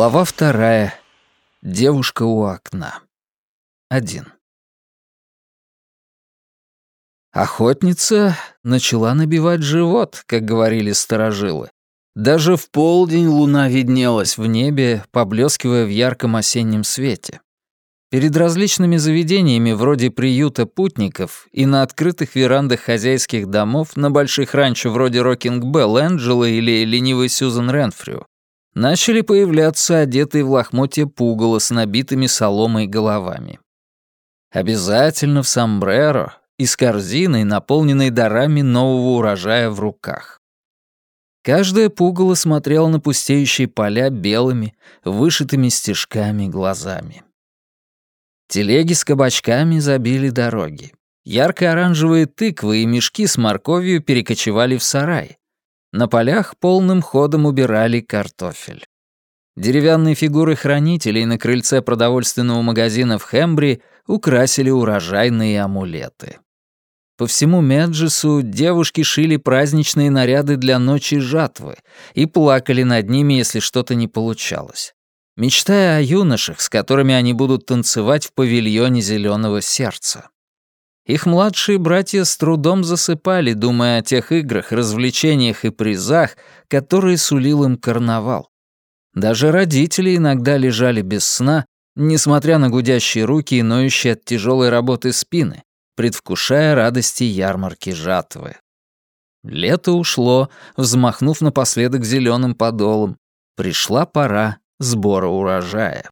Глава вторая. Девушка у окна. Один. Охотница начала набивать живот, как говорили старожилы. Даже в полдень луна виднелась в небе, поблескивая в ярком осеннем свете. Перед различными заведениями вроде приюта путников и на открытых верандах хозяйских домов на больших ранчо вроде Rocking B Ленгилла или ленивой Сьюзен Ренфрю начали появляться одетые в лохмотья пугало с набитыми соломой головами. Обязательно в сомбреро и с корзиной, наполненной дарами нового урожая в руках. Каждое пугало смотрело на пустеющие поля белыми, вышитыми стежками глазами. Телеги с кабачками забили дороги. Ярко-оранжевые тыквы и мешки с морковью перекочевали в сарай. На полях полным ходом убирали картофель. Деревянные фигуры хранителей на крыльце продовольственного магазина в Хембри украсили урожайные амулеты. По всему Меджесу девушки шили праздничные наряды для ночи жатвы и плакали над ними, если что-то не получалось, мечтая о юношах, с которыми они будут танцевать в павильоне зеленого сердца. Их младшие братья с трудом засыпали, думая о тех играх, развлечениях и призах, которые сулил им карнавал. Даже родители иногда лежали без сна, несмотря на гудящие руки и ноющие от тяжелой работы спины, предвкушая радости ярмарки жатвы. Лето ушло, взмахнув напоследок зеленым подолом. Пришла пора сбора урожая.